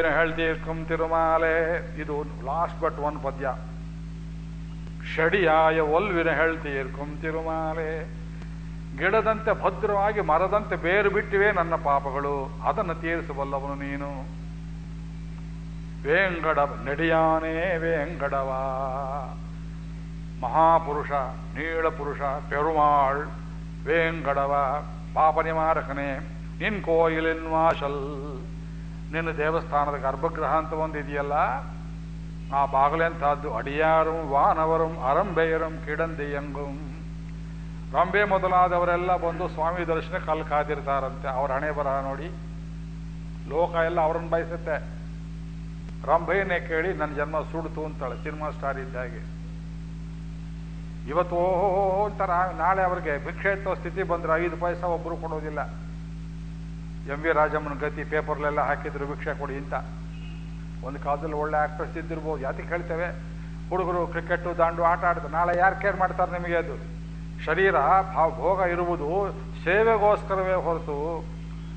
ಹೇಳ್ತೀರ್ಕಂ ತಿರುಮಾಲೆ. ಇದು last but one ಪದ್ಯ. ಷಡಿಯಾಯ ಒಲ್ವಿನ ಹೇಳ್ತೀರ್ಕಂ ತಿರುಮಾಲೆ. ಗಿಡದಂತೆ ಭದ್ರವಾಗಿ ಮರದಂತೆ ಬೇರು ಬಿಟ್ಟಿವೆ ನನ್ನ ಪಾಪಗಳು. ಅದನ್ನು ತೀರಿಸಬಲ್ಲವನು ನೀನು. ವೇಂಗಡ ನಡಿಯಾನೇ, ವೇಂಗಡವ. ಮಹಾಪುರುಷ, ನೀಳ ಪುರುಷ, ಪೆರುಮಾಳ್, ವೇಂಗಡವ. ಪಾಪ ನಿವಾರಕನೇ ನಿನ್ ಕೋಯಿಲಿನ್ ವಾಶಲ್. ನಿನ್ನ ದೇವಸ್ಥಾನದ ಗರ್ಭಗೃಹ ಅಂತ ಒಂದಿದೆಯಲ್ಲ ಆ ಬಾಗಲೆಂತಹದ್ದು ಅಡಿಯಾರು, ವಾನವರಂ ಅರಂಬೆಯರಂ ಕಿಡಂದಿಯಂಗುಂ. ರಂಬೆ ಮೊದಲಾದವರೆಲ್ಲ ಬಂದು ಸ್ವಾಮಿ ದರ್ಶನಕ್ಕೆ ಅಲ್ಲಿ ಕಾದಿರ್ತಾರಂತೆ ಅವ್ರ ಹಣೆ ಬರಹ ನೋಡಿ, ಲೋಕ ಎಲ್ಲ ಅವ್ರನ್ನ ಬಯಸುತ್ತೆ. ರಂಭೆಯನ್ನೇ ಕೇಳಿ ನನ್ನ ಜನ್ಮ ಸುಡ್ತು ಅಂತಾಳೆ ಸಿನಿಮಾ ಸ್ಟಾರ್ ಇದ್ದಾಗೆ ಇವತ್ತು ಓಹೋ ಅಂತಾರ ನಾಳೆ ಅವ್ರಿಗೆ ಭಿಕ್ಷೆ ಎತ್ತೋ ಸ್ಥಿತಿ ಬಂದ್ರೆ ಐದು ಪೈಸಾ ಒಬ್ಬರು ಕೊಡೋದಿಲ್ಲ. ಎಂ ವಿ ರಾಜಮ್ಮನ ಗತಿ ಪೇಪರ್ಲೆಲ್ಲ ಹಾಕಿದ್ರು, ಭಿಕ್ಷೆ ಕೊಡಿ ಅಂತ. ಒಂದು ಕಾಲದಲ್ಲಿ ಒಳ್ಳೆ ಆಕ್ಟ್ರೆಸ್ ಇದ್ದಿರ್ಬೋದು. ಯಾತಿ ಹೇಳ್ತೇವೆ? ಹುಡುಗರು ಕ್ರಿಕೆಟು ದಾಂಡು, ಆಟ ಆಡ್ತಾರೆ ನಾಳೆ ಯಾರು ಕೇರ್ ಮಾಡ್ತಾರೆ ನಿಮಗೆ ಅದು? ಶರೀರ, ಭಾವ, ಭೋಗ ಇರುವುದು ಸೇವೆಗೋಸ್ಕರವೇ ಹೊರತು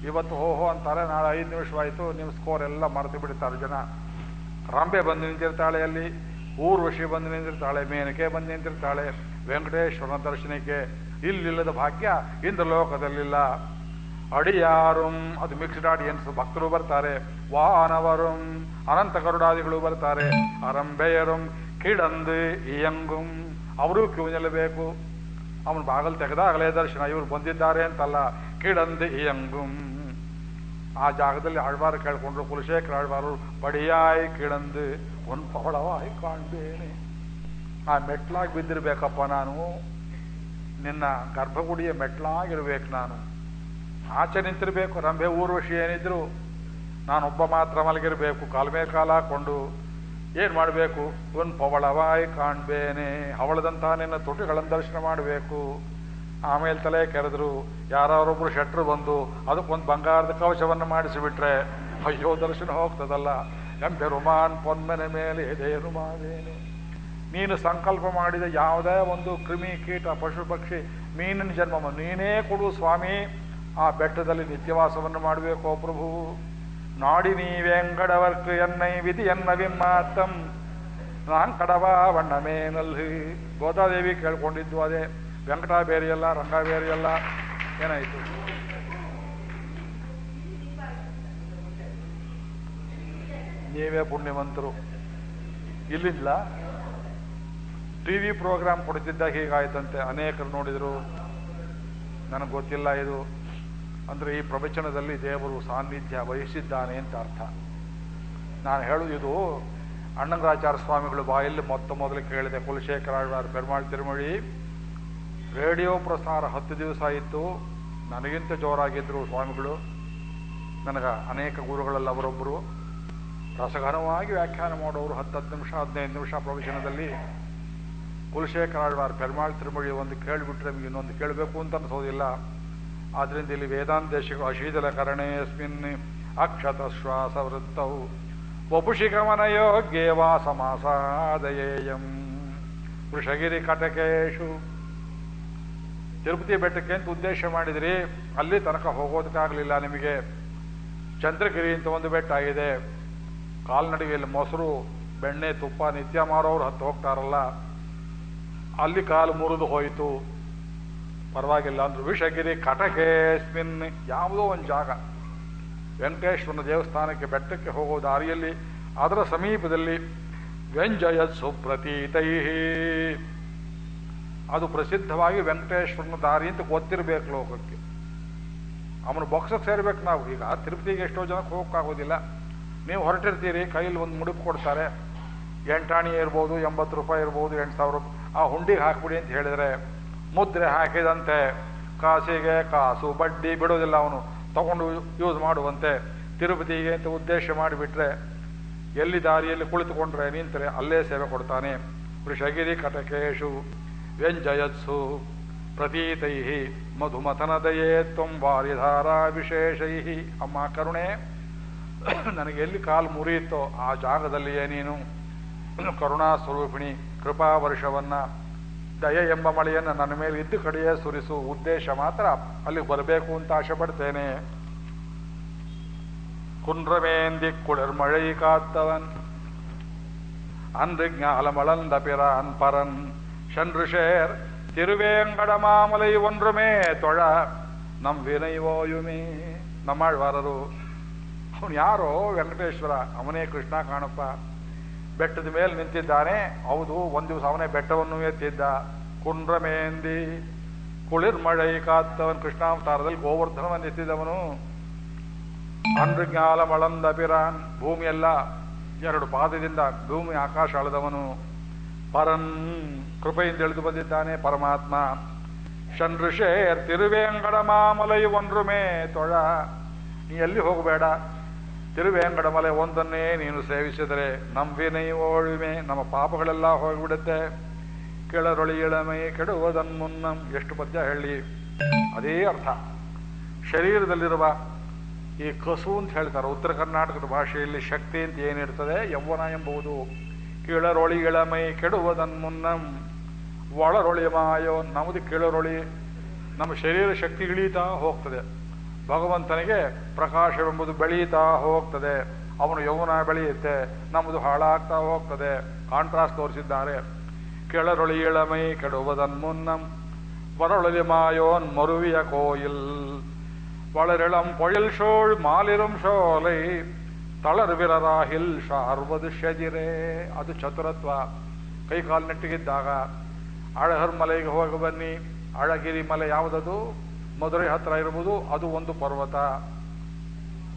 ಇವತ್ತು ಹೋಹೋ ಅಂತಾರೆ. ನಾಳೆ ಐದು ನಿಮಿಷವಾಯಿತು. ನಿಮ್ಮ ಸ್ಕೋರ್ ಎಲ್ಲ ಮರೆತು ಬಿಡ್ತಾರೆ ಜನ. ರಾಂಬೆ ಬಂದು ನಿಂತಿರ್ತಾಳೆ ಅಲ್ಲಿ. ಊರ್ವಶಿ ಬಂದು ನಿಂತಿರ್ತಾಳೆ. ಮೇನಕೆ ಬಂದು ನಿಂತಿರ್ತಾಳೆ. ವೆಂಕಟೇಶ್ವರನ ದರ್ಶನಕ್ಕೆ ಇಲ್ಲಿಲ್ಲದ ಭಾಗ್ಯ ಇಂದ್ರ ಲೋಕದಲ್ಲಿಲ್ಲ ಅಡಿಯಾರುಂ, ಅದು ಮಿಕ್ಸ್ಡ್ ಆಡಿಯನ್ಸ್ ಭಕ್ತರು ಬರ್ತಾರೆ, ವಾನವರುಂ, ಅನಂತ ಕರುಡಾದಿಗಳು ಬರ್ತಾರೆ ಅರಂಬೆಯರುಂ ಕಿಡಂದು, ಇಯಂಗುಂ, ಅವರೂ ಕ್ಯೂ ನಿಲ್ಲಬೇಕು. ಅವನು ಬಾಗಲ್ ತೆಗೆದಾಗಲೇ ದರ್ಶನ, ಇವರು ಬಂದಿದ್ದಾರೆ ಅಂತಲ್ಲ, ಕಿಡಂದು, ಇಯಂಗುಂ. ಆ ಜಾಗದಲ್ಲಿ ಆಳ್ವಾರು ಕೇಳ್ಕೊಂಡ್ರು, ಕುಲಶೇಖರ ಆಳ್ವಾರು ಪಡಿಯಾಯ್ ಕಿಡಂದು, ಒಂದು ಪವಳವಾಯ್ ಕಾಣ್ಬೇನೆ. ಆ ಮೆಟ್ಲಾಗಿ ಬಿದ್ದಿರ್ಬೇಕಪ್ಪ ನಾನು. ನಿನ್ನ ಗರ್ಭಗುಡಿಯ ಮೆಟ್ಲಾಗಿರ್ಬೇಕು ನಾನು. ಆಚೆ ನಿಂತಿರಬೇಕು ರಂಭೆ ಊರ್ವಶಿ ಏನಿದ್ರು, ನಾನೊಬ್ಬ ಮಾತ್ರ ಮಲಗಿರಬೇಕು ಮೇಲೆ ಕಾಲ ಹಾಕೊಂಡು ಏನು ಮಾಡಬೇಕು? ಒಂದು ಪವಳವಾಯ್ ಕಾಣ್ಬೇನೆ ಅವಳದಂತಹ ನಿನ್ನ ತುಟಿಗಳನ್ನು ದರ್ಶನ ಮಾಡಬೇಕು. ಆಮೇಲೆ ತಲೆ ಕೆರೆದ್ರು ಯಾರೊಬ್ಬರು ಶೆಟ್ರು ಬಂದು ಅದಕ್ಕೊಂದು ಬಂಗಾರದ ಕವಚವನ್ನು ಮಾಡಿಸಿಬಿಟ್ರೆ, ಅಯ್ಯೋ, ದರ್ಶನ ಹೋಗ್ತದಲ್ಲ. ಗಂಭೆ ರುಮಾನ್ ಪೊನ್ಮನೆ ಮೇಲೆ ಎದೆ ಮಾದೇನೆ ನೀನು ಸಂಕಲ್ಪ ಮಾಡಿದ ಯಾವುದೇ ಒಂದು ಕ್ರಿಮಿ ಕೀಟ, ಪಶು ಪಕ್ಷಿ, ಮೀನಿನ ಜನ್ಮ ನೀನೇ ಕೊಡು ಸ್ವಾಮಿ. ಆ ಬೆಟ್ಟದಲ್ಲಿ ನಿತ್ಯವಾಸವನ್ನು ಮಾಡಬೇಕು, ಪ್ರಭು. ನಾಡಿ ನೀವೆಂಗಡವರ್ಕ್ ಎನ್ನೈ ವಿಧಿ ಎನ್ನ ವಿಮ್ಮಾತಂ ನಾನ್ ಕಡವ ಬಣ್ಣ ಮೇನಲ್ಲಿ. ಗೋದಾದೇವಿ ಕೇಳ್ಕೊಂಡಿದ್ದು ಅದೇ. ವೆಂಕಟ ಬೇರೆಯಲ್ಲ ರಂಗ ಬೇರೆಯಲ್ಲ ಏನಾಯಿತು? ನೀವೇ ಪುಣ್ಯವಂತರು. ಇಲ್ಲಿಂದ ಟಿ ವಿ ಪ್ರೋಗ್ರಾಮ್ ಕೊಡ್ತಿದ್ದ ಹೀಗಾಯ್ತಂತೆ. ಅನೇಕರು ನೋಡಿದರು. ನನಗೆ ಗೊತ್ತಿಲ್ಲ ಇದು. ಅಂದರೆ ಈ ಪ್ರವಚನದಲ್ಲಿ ದೇವರು ಸಾನ್ನಿಧ್ಯ ವಹಿಸಿದ್ದಾನೆ ಅಂತ ಅರ್ಥ. ನಾನು ಹೇಳೋದು ಇದು ಸ್ವಾಮಿಗಳು ಬಾಯಲ್ಲಿ ಮೊತ್ತ ಮೊದಲು ಕೇಳಿದೆ ಕುಲಶೇಖರ ಆಳ್ವಾರ್ ಪೆರುಮಾಳ್ ತಿರುಮಳಿ, ರೇಡಿಯೋ ಪ್ರಸಾರ ಹತ್ತು ದಿವಸ ಆಯಿತು, ನನಗಿಂತ ಜೋರಾಗಿದ್ದರು ಸ್ವಾಮಿಗಳು, ನನಗೆ ಅನೇಕ ಗುರುಗಳಲ್ಲಿ ಅವರೊಬ್ಬರು. ರಸಘನವಾಗಿ ವ್ಯಾಖ್ಯಾನ ಮಾಡೋರು ಹತ್ತು ಹತ್ತು ನಿಮಿಷ, ಹದಿನೈದು ನಿಮಿಷ ಪ್ರವಚನದಲ್ಲಿ ಕುಲಶೇಖರ ಆಳ್ವಾರ್ ಪೆರುಮಾಳ್ ತಿರುಮಳಿ ಒಂದು ಕೇಳಿಬಿಟ್ರೆ ನಮಗೆ ಇನ್ನೊಂದು ಕೇಳಬೇಕು ಅಂತ ಅನಿಸೋದಿಲ್ಲ. ಆದ್ದರಿಂದ ಇಲ್ಲಿ ವೇದಾಂತೇಶಿಕ ಅಶೀತಲ ಕರಣೇಸ್ಮಿನ್ ಅಕ್ಷತ ಶ್ವಾಸ ವೃತ್ತವು ವಪುಷಿ ಗಮನ ಯೋಗ್ಯೇವಾ ಸಮಾಸಾದಯೇಯಂ ವೃಷಗಿರಿ ಕಟಕೇಶು ತಿರುಪತಿ ಬೆಟ್ಟಕ್ಕೆ ಅಂತ ಉದ್ದೇಶ ಮಾಡಿದ್ರಿ? ಅಲ್ಲಿ ತನಕ ಹೋಗೋದಕ್ಕಾಗಲಿಲ್ಲ ನಿಮಗೆ. ಚಂದ್ರಗಿರಿ ಅಂತ ಒಂದು ಬೆಟ್ಟ ಆಗಿದೆ. ಕಾಲ್ನಡಿಗೆಯಲ್ಲಿ ಮೊಸರು, ಬೆಣ್ಣೆ, ತುಪ್ಪ ನಿತ್ಯ ಮಾರೋರು ಹತ್ತು ಹೋಗ್ತಾರಲ್ಲ. ಅಲ್ಲಿ ಕಾಲು ಮುರಿದು ಹೋಯಿತು. ಪರವಾಗಿಲ್ಲ ಅಂದ್ರೆ. ವಿಷಗಿರಿ ಕಟಕೇಸ್ಮಿನ್ ಯಾವುದೋ ಒಂದು ಜಾಗ. ವೆಂಕಟೇಶ್ವರನ ದೇವಸ್ಥಾನಕ್ಕೆ ಬೆಟ್ಟಕ್ಕೆ ಹೋಗೋ ದಾರಿಯಲ್ಲಿ, ಅದರ ಸಮೀಪದಲ್ಲಿ ವ್ಯಂಜಯ ಸುಪ್ರತೀತೈ ಅದು ಪ್ರಸಿದ್ಧವಾಗಿ ವೆಂಕಟೇಶ್ವರನ ದಾರಿ ಅಂತ ಗೊತ್ತಿರಬೇಕು ಲೋಕಕ್ಕೆ. ಅವನು ಬೊಕ್ಸಕ್ಕೆ ಸೇರ್ಬೇಕು ನಾವು. ಈಗ ತಿರುಪತಿಗೆ ಎಷ್ಟೋ ಜನಕ್ಕೆ ಹೋಗೋಕ್ಕಾಗೋದಿಲ್ಲ. ನೀವು ಹೊರಟಿರ್ತೀರಿ, ಕೈಯಲ್ಲಿ ಒಂದು ಮುಡುಪು ಕೊಡ್ತಾರೆ. ಎಂಟಾಣಿ ಇರ್ಬೋದು, ಎಂಬತ್ತು ರೂಪಾಯಿ ಇರ್ಬೋದು, ಎಂಟು ಸಾವಿರ ಆ ಹುಂಡಿಗೆ ಹಾಕ್ಬಿಡಿ ಅಂತ ಹೇಳಿದರೆ ಮುದ್ರೆ ಹಾಕಿದಂತೆ ಕಾಸಿಗೆ ಕಾಸು, ಬಡ್ಡಿ ಬಿಡೋದಿಲ್ಲ ಅವನು. ತಗೊಂಡು ಯೂಸ್ ಮಾಡುವಂತೆ ತಿರುಪತಿಗೆ ಅಂತ ಉದ್ದೇಶ ಮಾಡಿಬಿಟ್ರೆ, ಎಲ್ಲಿ ದಾರಿಯಲ್ಲಿ ಕುಳಿತುಕೊಂಡ್ರೆ ನಿಂತರೆ ಅಲ್ಲೇ ಸೇವೆ ಕೊಡ್ತಾನೆ. ವೃಷಗಿರಿ ಕಟಕೇಶು, ವ್ಯಂಜಯತ್ಸು ಪ್ರತೀತೈ ಮಧುಮಥನದಯೇ ತ್ವಂ ವಾರಿಧಾರಾ ವಿಶೇಷೈ ಅಮ್ಮ ಕರುಣೆ, ನನಗೆ ಎಲ್ಲಿ ಕಾಲು ಮುರಿಯಿತೋ ಆ ಜಾಗದಲ್ಲಿಯೇ ನೀನು. ಕರುಣಾ ಸ್ವರೂಪಿಣಿ, ಕೃಪಾ ವರ್ಷವನ್ನ ದಯೆ ಎಂಬ ಮಳೆಯನ್ನು ನನ್ನ ಮೇಲೆ ಇದ್ದು ಕಡೆಯೇ ಸುರಿಸು ಉದ್ದೇಶ ಮಾತ್ರ ಅಲ್ಲಿ ಬರಬೇಕು ಅಂತ ಆಶೆ ಪಡ್ತೇನೆ குன்றமேந்தி குளிர் மழை காத்தவன் அன்று ஞாலமளந்த பிரான் பரன் சென்று சேர் திருவேங்கடமாமலை ஒன்றுமே தொழ நம் வினை ಓಯುಮೇ ನಮ್ಮಾಳ್ವಾರರು ಅವನು ಯಾರೋ ವೆಂಕಟೇಶ್ವರ ಅವನೇ ಕೃಷ್ಣ ಕಾಣಪ್ಪ ಬೆಟ್ಟದ ಮೇಲೆ ನಿಂತಿದ್ದಾನೆ ಹೌದು ಒಂದು ದಿವಸ ಅವನೇ ಬೆಟ್ಟವನ್ನು ಎತ್ತಿದ್ದ ಕುಂಡ್ರಮೇಂದಿ. ಕುಳಿರ್ ಮழை ಕಾತ್ತವನ್ ಕೃಷ್ಣಾವತಾರದಲ್ಲಿ ಗೋವರ್ಧನವನ್ನು ಎತ್ತಿದವನು. ಅಂಡ್ರಜ್ಞಾಲ ಮಳಂದ ಅಭಿರಾನ್, ಭೂಮಿಯೆಲ್ಲ ಎರಡು ಪಾದದಿಂದ ಭೂಮಿ ಆಕಾಶ ಅಳೆದವನು. ಪರನ್ ಕೃಪೆಯಿಂದ ಎಳೆದು ಬಂದಿದ್ದಾನೆ ಪರಮಾತ್ಮ. ಷಣ್ಋಷೇರ್ ತಿರುವೇಂಗಡ ಮಾಮಲೈ ತೊಳ. ನೀ ಎಲ್ಲಿ ಹೋಗಬೇಡ. ತಿರುವೇಂಗಡಮಲೆ ಒಂದನ್ನೇ ನೀನು ಸೇವಿಸಿದರೆ ನಂಬಿನೈ ಓಳುಮೆ ನಮ್ಮ ಪಾಪಗಳೆಲ್ಲ ಹೋಗಿಬಿಡುತ್ತೆ. ಕೆಳರೊಳಿ ಇಳಮೈ ಕೆಡುವುದನ್ ಮುನ್ನಂ ಎಷ್ಟು ಪದ್ಯ ಹೇಳಿ? ಅದೇ ಅರ್ಥ. ಶರೀರದಲ್ಲಿರುವ ಈ ಕಸು ಅಂತ ಹೇಳ್ತಾರೆ. ಉತ್ತರ ಕರ್ನಾಟಕದ ಭಾಷೆಯಲ್ಲಿ ಶಕ್ತಿ ಅಂತ ಏನಿರ್ತದೆ? ಯೌವನ ಎಂಬುದು ಕೀಳರೊಳಿ ಇಳಮೈ ಕೆಡುವುದನ್ ಮುನ್ನಂ ಒಳರೊಳಿ ಮಾಯೋ ನಮ್ಮದು ಕೀಳರೊಳಿ. ನಮ್ಮ ಶರೀರ ಶಕ್ತಿ ಇಳೀತಾ ಹೋಗ್ತದೆ. ಭಗವಂತನಿಗೆ ಪ್ರಕಾಶವೆಂಬುದು ಬೆಳೀತಾ ಹೋಗ್ತದೆ. ಅವನು ಯೌವನ ಬೆಳೆಯುತ್ತೆ. ನಮ್ಮದು ಹಾಳಾಗ್ತಾ ಹೋಗ್ತದೆ. ಕಾಂಟ್ರಾಸ್ಟ್ ತೋರಿಸಿದ್ದಾರೆ. കിളറൊളിയിളമൈ ಮುನ್ನಂ മുന്നം ಮಾಯೋನ್ ಮರುವಿಯ ಕೋಯಿಲ್. ವಳರಿಳಂ വളരിളം ಶೋಳ್ ಮಾಲಿರಂ ಶೋಲೆ ഷോലൈ ತಳರ್ವಿರರಾಹಿಲ್ ಶಾರ್ವದು ಶಜಿರೆ ಅದು ಚತುರತ್ವ ಕೈಕಾಲು ನೆಟ್ಟಿಗಿದ್ದಾಗ ಅಳಹರ್ ಮಲೆಗೆ ಹೋಗಿ ಬನ್ನಿ ಅಳಗಿರಿ ಮಲೆ ಯಾವುದದು ಮಧುರೈ ಹತ್ರ ಇರುವುದು ಅದು ಒಂದು ಪರ್ವತ.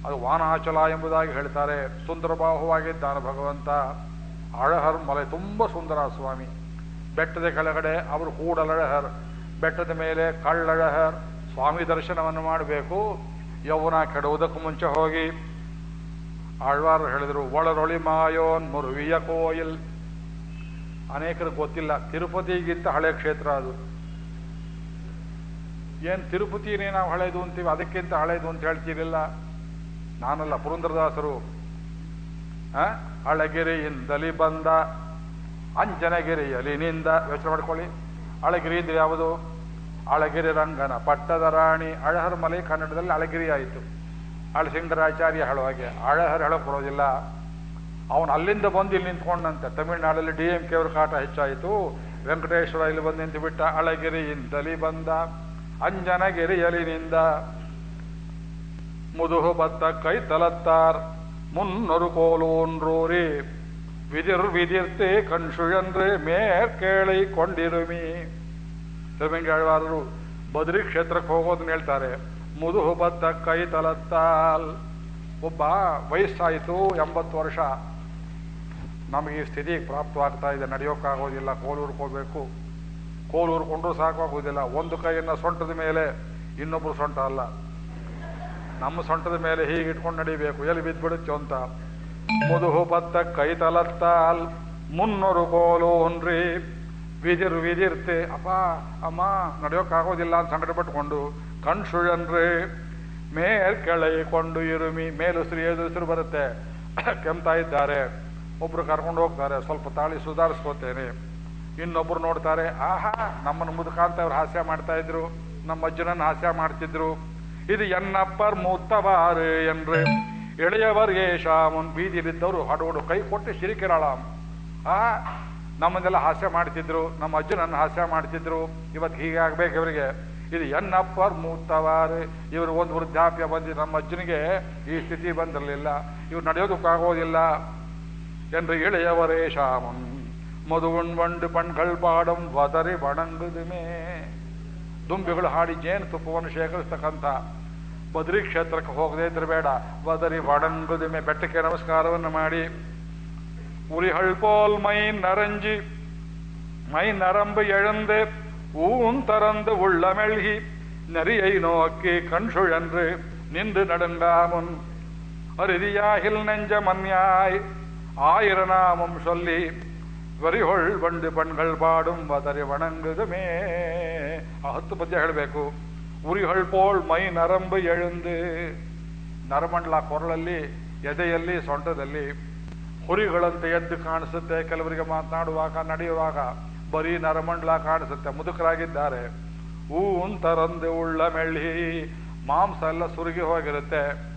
ಅದು ವಾನಾಚಲ ಎಂಬುದಾಗಿ ಹೇಳ್ತಾರೆ. ಸುಂದರಬಾಹುವಾಗಿದ್ದಾನೆ ಭಗವಂತ. ಅಳಹರ್ ಮಲೆ ತುಂಬ ಸುಂದರ ಸ್ವಾಮಿ. ಬೆಟ್ಟದ ಕೆಳಗಡೆ ಅವರು ಕೂಡಲಳಹರ್ ಬೆಟ್ಟದ ಮೇಲೆ ಕಳ್ಳಳಹರ್ ಸ್ವಾಮಿ ದರ್ಶನವನ್ನು ಮಾಡಬೇಕು. ಯೌವನ ಕೆಡುವುದಕ್ಕೂ ಮುಂಚೆ ಹೋಗಿ. ಆಳ್ವಾರು ಹೇಳಿದರು, ಒಳರೊಳಿ ಮಾಯೋನ್ ಮುರುವಿಯ ಕೋಯಿಲ್. ಅನೇಕರು ಗೊತ್ತಿಲ್ಲ, ತಿರುಪತಿಗಿಂತ ಹಳೆ ಕ್ಷೇತ್ರ ಅದು. ಏನು ತಿರುಪತಿನೇ ನಾವು ಹಳೇದು ಅಂತೀವಿ, ಅದಕ್ಕಿಂತ ಹಳೇದು ಅಂತ ಹೇಳ್ತೀರಿಲ್ಲ? ನಾನಲ್ಲ, ಪುರಂದ್ರದಾಸರು? ಅಳಗಿರಿಯಿಂದಲಿ ಬಂದ ಅಂಜನಗಿರಿಯಲಿನಿಂದ ಯೋಚನೆ ಮಾಡ್ಕೊಳ್ಳಿ. ಅಳಗಿರಿ ಅಂದ್ರೆ ಯಾವುದು? ಅಳಗಿರಿ ರಂಗನ ಪಟ್ಟದ ರಾಣಿ ಅಳಹರ್ ಮಲೆ ಕನ್ನಡದಲ್ಲಿ ಅಳಗಿರಿ ಆಯಿತು ಅಳಸಿಂಗರಾಚಾರ್ಯ ಹೇಳೋ ಹಾಗೆ, ಅಳಹರ್ ಹೇಳಕ್ ಬರೋದಿಲ್ಲ. ಅವನು ಅಲ್ಲಿಂದ ಬಂದು ಇಲ್ಲಿ ನಿಂತ್ಕೊಂಡಂತೆ. ತಮಿಳುನಾಡಲ್ಲಿ ಡಿ ಎಂ ಕೆ ಅವ್ರ ಕಾಟ ಹೆಚ್ಚಾಯಿತು. ವೆಂಕಟೇಶ್ವರ ಇಲ್ಲಿ ಬಂದು ನಿಂತು ಬಿಟ್ಟ ಅಳಗಿರಿಯಿಂದಲಿ ಬಂದ ಅಂಜನಗಿರಿಯಲಿನಿಂದ. ಮುದುಹು ಬತ್ತ ಕೈ ತಲತ್ತಾರ್ ಮುನ್ನರು ಕೋಲೂನ್ರೂರಿ ವಿದಿರ್ ವಿದಿರ್ತೆ ಕಣ್ಸುಯಂದ್ರೆ ಮೇರ್ ಕೇಳಿ ಕೊಂಡಿರುಮಿ ತಿರುಮಂಗಾಳ್ವಾರರು ಬದ್ರಿ ಕ್ಷೇತ್ರಕ್ಕೆ ಹೋಗೋದನ್ನ ಹೇಳ್ತಾರೆ. ಮುದುಹು ಬತ್ತ ಕೈ ತಲತ್ತಾಲ್. ಒಬ್ಬ ವಯಸ್ಸಾಯಿತು, ಎಂಬತ್ತು ವರ್ಷ. ನಮಗೆ ಈ ಸ್ಥಿತಿಗೆ ಪ್ರಾಪ್ತವಾಗ್ತಾ ಇದೆ. ನಡೆಯೋಕ್ಕಾಗೋದಿಲ್ಲ. ಕೋಲೂರ್ಕೋಬೇಕು ಕೋಲೂರ್ಕೊಂಡ್ರು ಸಾಕಾಗೋದಿಲ್ಲ ಒಂದು ಕೈಯನ್ನು ಸೊಂಟದ ಮೇಲೆ ಇನ್ನೊಬ್ಬರು ಸೊಂಟ ಅಲ್ಲ. ನಮ್ಮ ಸೊಂಟದ ಮೇಲೆ ಹೀಗೆ ಇಟ್ಕೊಂಡು ನಡಿಬೇಕು. ಎಲ್ಲಿ ಬಿದ್ದುಬಿಡುತ್ತೆ ಅಂತ. ಕೈ ತಲತ್ತಾಲ್ ಮುನ್ನೂರು ಕೋಲು ಹುನ್ರಿ ವಿದಿರ್ ವಿದಿರ್ತೆ ಅಪ್ಪ ಅಮ್ಮ, ನಡೆಯೋಕ್ಕಾಗೋದಿಲ್ಲ ಅಂತ ಸಂಕಟ ಪಟ್ಕೊಂಡು ಕಣ್ಸುಳನ್ರಿ ಮೇಲ್ ಕೆಳಕೊಂಡು ಇರುಮಿ, ಮೇಲು ಸ್ತ್ರೀ ಎದುರು ಬರುತ್ತೆ. ಕೆಮ್ತಾ ಇದ್ದಾರೆ. ಒಬ್ರು ಕರ್ಕೊಂಡು ಹೋಗ್ತಾರೆ, ಸ್ವಲ್ಪ ತಾಳಿ ಸುಧಾರಿಸ್ಕೋತೇನೆ. ಇನ್ನೊಬ್ರು ನೋಡ್ತಾರೆ, ಆಹಾ, ನಮ್ಮನ್ನು ಮುದುಕಾಂತ ಅವ್ರು ಹಾಸ್ಯ ಮಾಡ್ತಾ ಇದ್ರು, ನಮ್ಮ ಅಜ್ಜನನ್ನು ಹಾಸ್ಯ ಮಾಡ್ತಿದ್ರು. ಇದು ಎನ್ನಪ್ಪರ್ ಮೂತ್ತವಾರು ಎಳೆಯವರಿಗೆ ಶಾಮನ್ ಬೀದಿ ಬಿದ್ದವರು ಹಾಡುಗಳು ಕೈ ಕೊಟ್ಟು ಶಿರಿಕಿರಾಳ ಆ, ನಮ್ಮನ್ನೆಲ್ಲ ಹಾಸ್ಯ ಮಾಡ್ತಿದ್ರು, ನಮ್ಮ ಅಜ್ಜನನ್ನು ಹಾಸ್ಯ ಮಾಡ್ತಿದ್ರು. ಇವತ್ತು ಹೀಗಾಗಬೇಕು ಇವರಿಗೆ. ಇದು ಎನ್ನಪ್ಪರ್ ಮೂತ್ತವಾರು ಇವರು ಒಂದು ವೃದ್ಧಾಪ್ಯ ಬಂದು ನಮ್ಮ ಅಜ್ಜನಿಗೆ ಈ ಸ್ಥಿತಿ ಬಂದಿರಲಿಲ್ಲ. ಇವ್ರು ನಡೆಯೋದಕ್ಕಾಗೋದಿಲ್ಲ. ಎಂದ್ರೆ ಇಳೆಯವರೇ ಶಾಮನ್ ಮದುವಣ್ ಬಂಡು ಪಣ್ಗಳ್ ಬಾಡಂ ವದರಿ ಬಣಂಗುದುಮೇ ದುಂಬಿಗಳು ಹಾಡಿ ಜೇನು ತುಪ್ಪವನ್ನು ಶೇಖರಿಸ್ತಕ್ಕಂಥ ಬದ್ರಿ ಕ್ಷೇತ್ರಕ್ಕೆ ಹೋಗದೇ ಇದ್ರೆ ಬೇಡ ವದರಿ ಬಡಂಗುದುಮೆ ಬೆಟ್ಟಕ್ಕೆ ನಮಸ್ಕಾರವನ್ನು ಮಾಡಿ ಉರಿಹಳ್ போல் மை நரஞ்சி மை நரம்பு எழுந்து ஊன் தரந்து உள்ள மெல்கி நெறியை நோக்கி கண் சுழன்று நின்று நடுங்காமுன் அருதியாகில் நெஞ்ச மன்யாய் ஆயிர நாமம் சொல்லி ವರಿಹೊಳ್ ಬಂಡು ಬಣ್ಗಳು ಪಾಡುಂ ವದರೆ ವಣಂಗುದುಮೇ ಆ ಹತ್ತು ಪದ್ಯ ಹೇಳಬೇಕು ಉರಿಹೊಳ್ ಪೋಳ್ ಮೈ ನರಂಬು ಎಳುಂದು. ನರಮಂಡಲ ಕೊರಳಲ್ಲಿ, ಎದೆಯಲ್ಲಿ, ಸೊಂಟದಲ್ಲಿ. ಹುರಿಗಳಂತೆ ಎದ್ದು ಕಾಣಿಸುತ್ತೆ ಕೆಲವರಿಗೆ ಮಾತನಾಡುವಾಗ, ನಡೆಯುವಾಗ ಬರೀ ನರಮಂಡಲ ಕಾಣಿಸುತ್ತೆ, ಮುದುಕರಾಗಿದ್ದಾರೆ. ಊಂತರಂದು ಉಳ್ಳ ಮೆಳ್ಳಿ, ಮಾಂಸ ಎಲ್ಲ ಸುರುಗಿ ಹೋಗಿರುತ್ತೆ.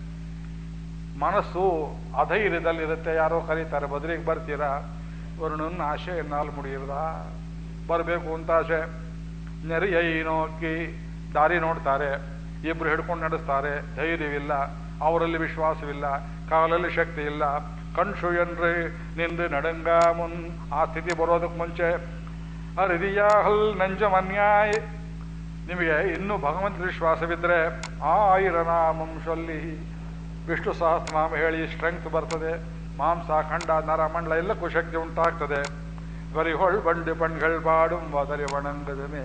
ಮನಸ್ಸು ಅಧೈರ್ಯದಲ್ಲಿರುತ್ತೆ, ಯಾರೋ ಕರೀತಾರೆ, ಬದ್ರಿಗೆ ಬರ್ತೀರಾ? ವರ್ಣನ ಆಶೆ ಎನ್ನಾಲ್ ಮುಡಿಯಿರದ ಬರಬೇಕು ಅಂತ ಆಶೆ. ನೆರೆಯೈ ನೋಕಿ ದಾರಿ ನೋಡ್ತಾರೆ ಇಬ್ಬರು ಹಿಡ್ಕೊಂಡು ನಡೆಸ್ತಾರೆ, ಧೈರ್ಯವಿಲ್ಲ, ಅವರಲ್ಲಿ ವಿಶ್ವಾಸವಿಲ್ಲ, ಕಾಲಲ್ಲಿ ಶಕ್ತಿ ಇಲ್ಲ ಕಣ್ಸು ಎನ್ರಿ ನಿಂದು ನಡಂಗ ಮುನ್, ಆ ಸ್ಥಿತಿ ಬರೋದಕ್ಕೆ ಮುಂಚೆ, ಅರಿದಿಯ ಹಲ್ ನಂಜ ಮನ್ಯಾಯ್. ನಿಮಗೆ ಇನ್ನೂ ಭಗವಂತ ವಿಶ್ವಾಸವಿದ್ದರೆ ಆಯಿರನಾಮಂ ಸೊಲ್ಲಿ ವಿಷ್ಣು ಸಹಸ್ರನಾಮ ಹೇಳಿ ಸ್ಟ್ರೆಂಗ್ತ್ ಬರ್ತದೆ. ಮಾಂಸ, ಖಂಡ, ನರ, ಮಂಡಲ ಎಲ್ಲಕ್ಕೂ ಶಕ್ತಿ ಉಂಟಾಗ್ತದೆ. ಬರಿಹೊಳ್ ಬಂಡ್ ಪಣ್ಗಳು ಬಾಡುಂ ವದರಿ ಒಣಂಗದನೆ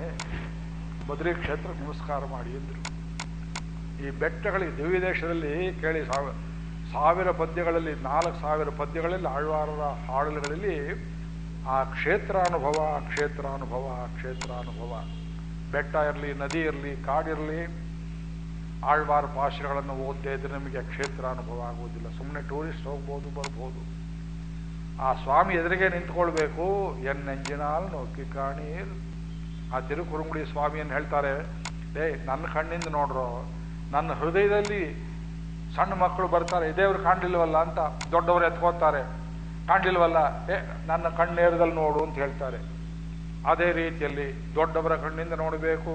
ಬದ್ರಿ ಕ್ಷೇತ್ರ ನಮಸ್ಕಾರ ಮಾಡಿ ಎಂದರು ಈ ಬೆಟ್ಟಗಳಿಗೆ ದಿವ್ಯ ದೇಶದಲ್ಲಿ ಕೇಳಿ ಸಾವಿರ ಸಾವಿರ ಪದ್ಯಗಳಲ್ಲಿ, ನಾಲ್ಕು ಸಾವಿರ ಪದ್ಯಗಳಲ್ಲಿ ಆಳ್ವಾರರ ಹಾಡಲುಗಳಲ್ಲಿ ಆ ಕ್ಷೇತ್ರಾನುಭವ ಕ್ಷೇತ್ರಾನುಭವ ಕ್ಷೇತ್ರಾನುಭವ. ಬೆಟ್ಟ ಇರಲಿ, ನದಿ ಇರಲಿ ಕಾಡಿರಲಿ ಆಳ್ವಾರ ಪಾಶ್ರಗಳನ್ನು ಓದದೇ ಇದ್ರೆ ನಮಗೆ ಕ್ಷೇತ್ರ ಅನುಭವ ಆಗುವುದಿಲ್ಲ. ಸುಮ್ಮನೆ ಟೂರಿಸ್ಟ್ ಹೋಗ್ಬೋದು, ಬರ್ಬೋದು. ಆ ಸ್ವಾಮಿ ಎದುರಿಗೆ ನಿಂತ್ಕೊಳ್ಬೇಕು, ಎನ್ ಎಂಜಿನಾಲ್ ನೋಕಿ ಕಾಣೀರ್. ಆ ತಿರುಕುರುಂಗುಡಿ ಸ್ವಾಮಿಯನ್ನು ಹೇಳ್ತಾರೆ ಡೇ ನನ್ನ ಕಣ್ಣಿಂದ ನೋಡ್ರು, ನನ್ನ ಹೃದಯದಲ್ಲಿ ಸಣ್ಣ ಮಕ್ಕಳು ಬರ್ತಾರೆ ಇದೇವ್ರು ಕಾಣಲಿಲ್ವಲ್ಲ ಅಂತ ದೊಡ್ಡವರು ಎತ್ಕೋತಾರೆ ಕಾಣಲಿಲ್ವಲ್ಲ? ಏ, ನನ್ನ ಕಣ್ಣೇರದಲ್ಲಿ ನೋಡು ಅಂತ ಹೇಳ್ತಾರೆ. ಅದೇ ರೀತಿಯಲ್ಲಿ ದೊಡ್ಡವರ ಕಣ್ಣಿಂದ ನೋಡಬೇಕು.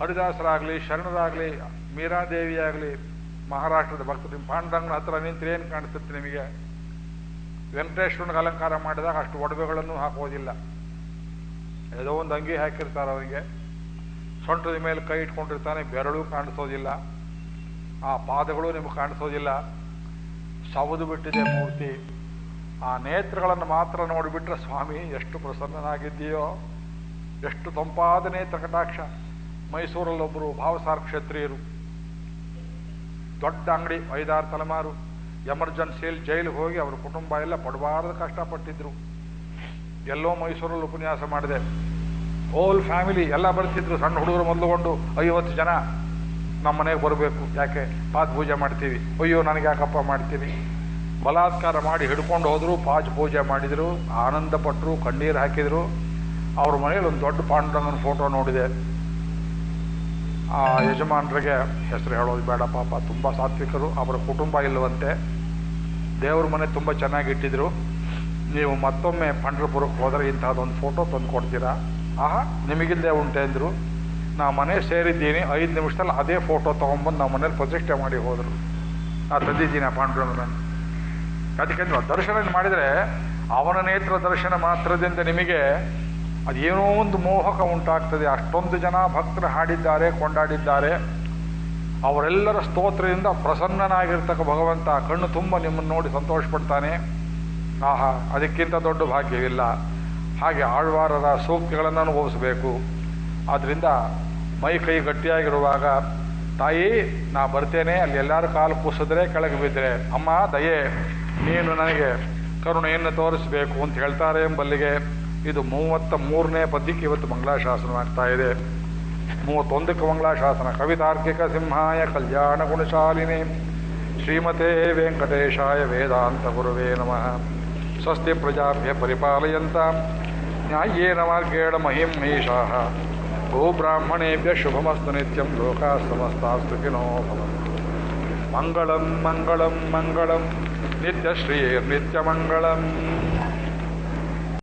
ಹರಿದಾಸರಾಗಲಿ, ಶರಣರಾಗಲಿ, ಮೀರಾದೇವಿಯಾಗಲಿ, ಮಹಾರಾಷ್ಟ್ರದ ಭಕ್ತರು ಪಾಂಡುರಂಗನ ಹತ್ರ ನಿಂತರೆ ಏನು ಕಾಣಿಸುತ್ತೆ ನಿಮಗೆ? ವೆಂಕಟೇಶ್ವರನಿಗೆ ಅಲಂಕಾರ ಮಾಡಿದಾಗ ಅಷ್ಟು ಒಡವೆಗಳನ್ನು ಹಾಕೋದಿಲ್ಲ. ಏನೋ ಒಂದು ಅಂಗಿ ಹಾಕಿರ್ತಾರೆ ಅವನಿಗೆ. ಸೊಂಟದ ಮೇಲೆ ಕೈ ಇಟ್ಕೊಂಡಿರ್ತಾನೆ, ಬೆರಳು ಕಾಣಿಸೋದಿಲ್ಲ. ಆ ಪಾದಗಳು ನಿಮಗೆ ಕಾಣಿಸೋದಿಲ್ಲ. ಸವದು ಬಿಟ್ಟಿದೆ ಮೂರ್ತಿ. ಆ ನೇತ್ರಗಳನ್ನು ಮಾತ್ರ ನೋಡಿಬಿಟ್ರೆ, ಸ್ವಾಮಿ, ಎಷ್ಟು ಪ್ರಸನ್ನನಾಗಿದ್ದೀಯೋ. ಎಷ್ಟು ತಂಪಾದ ನೇತ್ರ ಕಟಾಕ್ಷ. ಮೈಸೂರಲ್ಲೊಬ್ಬರು ಭಾವಸಾರ ಕ್ಷತ್ರಿಯರು. ದೊಡ್ಡ ಅಂಗಡಿ, ಐದಾರು ತಲೆಮಾರು. ಎಮರ್ಜೆನ್ಸಿಯಲ್ಲಿ ಜೈಲಿಗೆ ಹೋಗಿ ಅವ್ರ ಕುಟುಂಬ ಎಲ್ಲ ಪಡಬಾರ್ದು ಕಷ್ಟಪಟ್ಟಿದ್ರು. ಎಲ್ಲೋ ಮೈಸೂರಲ್ಲಿ ಉಪನ್ಯಾಸ ಮಾಡಿದೆ. ಹೋಲ್ ಫ್ಯಾಮಿಲಿ ಎಲ್ಲ ಬರ್ತಿದ್ರು ಸಣ್ಣ ಹುಡುಗರು ಮೊದಲುಗೊಂಡು, ಐವತ್ತು ಜನ. ನಮ್ಮ ಮನೆಗೆ ಬರಬೇಕು, ಯಾಕೆ? ಪಾದ ಪೂಜೆ ಮಾಡ್ತೀವಿ. ಅಯ್ಯೋ, ನನಗೆ ಯಾಕಪ್ಪ ಮಾಡ್ತೀವಿ ಬಲಾತ್ಕಾರ ಮಾಡಿ ಹಿಡ್ಕೊಂಡು ಹೋದರು, ಪಾಜ್ ಪೂಜೆ ಮಾಡಿದರು, ಆನಂದ ಪಟ್ಟರು ಕಣ್ಣೀರು ಹಾಕಿದರು. ಅವ್ರ ಮನೇಲಿ ಒಂದು ದೊಡ್ಡ ಪಾಂಡುರಂಗನ ಫೋಟೋ ನೋಡಿದೆ. ಆ ಯಜಮಾನರಿಗೆ ಹೆಸರು ಹೇಳೋದು ಬೇಡ, ಪಾಪ, ತುಂಬ ಸಾತ್ವಿಕರು, ಅವರ ಕುಟುಂಬ ಇಲ್ಲವಂತೆ. ದೇವ್ರ ಮನೆ ತುಂಬ ಚೆನ್ನಾಗಿ ಇಟ್ಟಿದ್ರು ನೀವು ಮತ್ತೊಮ್ಮೆ ಪಂಡ್ರಪುರಕ್ಕೆ ಹೋದರೆ ಇಂಥದ್ದೊಂದು ಫೋಟೋ ತಂದು ಕೊಡ್ತೀರಾ? ಆಹಾ, ನಿಮಗಿಲ್ಲದೆ ಉಂಟೆ ಅಂದರು. ನಾ ಮನೆ ಸೇರಿದ್ದೀನಿ, ಐದು ನಿಮಿಷದಲ್ಲಿ ಅದೇ ಫೋಟೋ ತೊಗೊಂಬಂದು ನಮ್ಮ ಮನೇಲಿ ಪ್ರತಿಷ್ಠೆ ಮಾಡಿ ಹೋದರು. ನಾ ತಂದಿದ್ದೀನಿ ಆ ಪಾಂಡುರಂಗನನ್ನು ಅದಕ್ಕೆ ದರ್ಶನ ಮಾಡಿದರೆ ಅವನ ನೇತ್ರ ದರ್ಶನ ಮಾತ್ರದಿಂದ ನಿಮಗೆ ಅದೇನೋ ಒಂದು ಮೋಹಕ ಉಂಟಾಗ್ತದೆ. ಅಷ್ಟೊಂದು ಜನ ಭಕ್ತರು ಹಾಡಿದ್ದಾರೆ, ಕೊಂಡಾಡಿದ್ದಾರೆ. ಅವರೆಲ್ಲರ ಸ್ತೋತ್ರದಿಂದ ಪ್ರಸನ್ನನಾಗಿರ್ತಕ್ಕ ಭಗವಂತ ಕಣ್ಣು ತುಂಬ ನಿಮ್ಮನ್ನು ನೋಡಿ ಸಂತೋಷ ಪಡ್ತಾನೆ ಆಹಾ, ಅದಕ್ಕಿಂತ ದೊಡ್ಡ ಭಾಗ್ಯವಿಲ್ಲ. ಹಾಗೆ ಆಳ್ವಾರರ ಸೂಕ್ತಿಗಳನ್ನು ಅನುಭವಿಸಬೇಕು. ಆದ್ದರಿಂದ ಮೈ ಕೈ ಗಟ್ಟಿಯಾಗಿರುವಾಗ, ತಾಯಿ, ನಾ ಬರ್ತೇನೆ, ಅಲ್ಲಿ ಎಲ್ಲರೂ ಕಾಲು ಕೂಸಿದ್ರೆ ಕೆಳಗೆ ಬಿದ್ದರೆ ಅಮ್ಮ, ದಯೆ, ನೀನು ನನಗೆ ಕರುಣೆಯನ್ನು ತೋರಿಸಬೇಕು, ಅಂತ ಹೇಳ್ತಾರೆ ಎಂಬಲ್ಲಿಗೆ ಇದು ಮೂವತ್ತ ಮೂರನೇ ಪದ್ಯಕ್ಕೆ ಇವತ್ತು ಮಂಗಳಾಶಾಸನವಾಗ್ತಾ ಇದೆ. ಮೂವತ್ತೊಂದಕ್ಕೆ ಮಂಗಳಾಶಾಸನ. ಕವಿತಾರ್ಕಿಕ ಸಿಂಹಾಯ ಕಲ್ಯಾಣ ಗುಣಶಾಲಿನಿ. ಶ್ರೀಮತೇ ವೆಂಕಟೇಶಾಯ ವೇದಾಂತ ಗುರುವೇ ನಮಃ. स्वस्ति प्रजाभ्य परिपालयन्तां। न्याय्येन मार्गेण महिं महेशाः गोब्राह्मणेभ्यः शुभमस्तु नित्यं लोकाः समस्ताः सुखिनो भवन्तु मङ्गलं मङ्गलं मङ्गलं नित्यश्रीर्नित्यमङ्गलम्।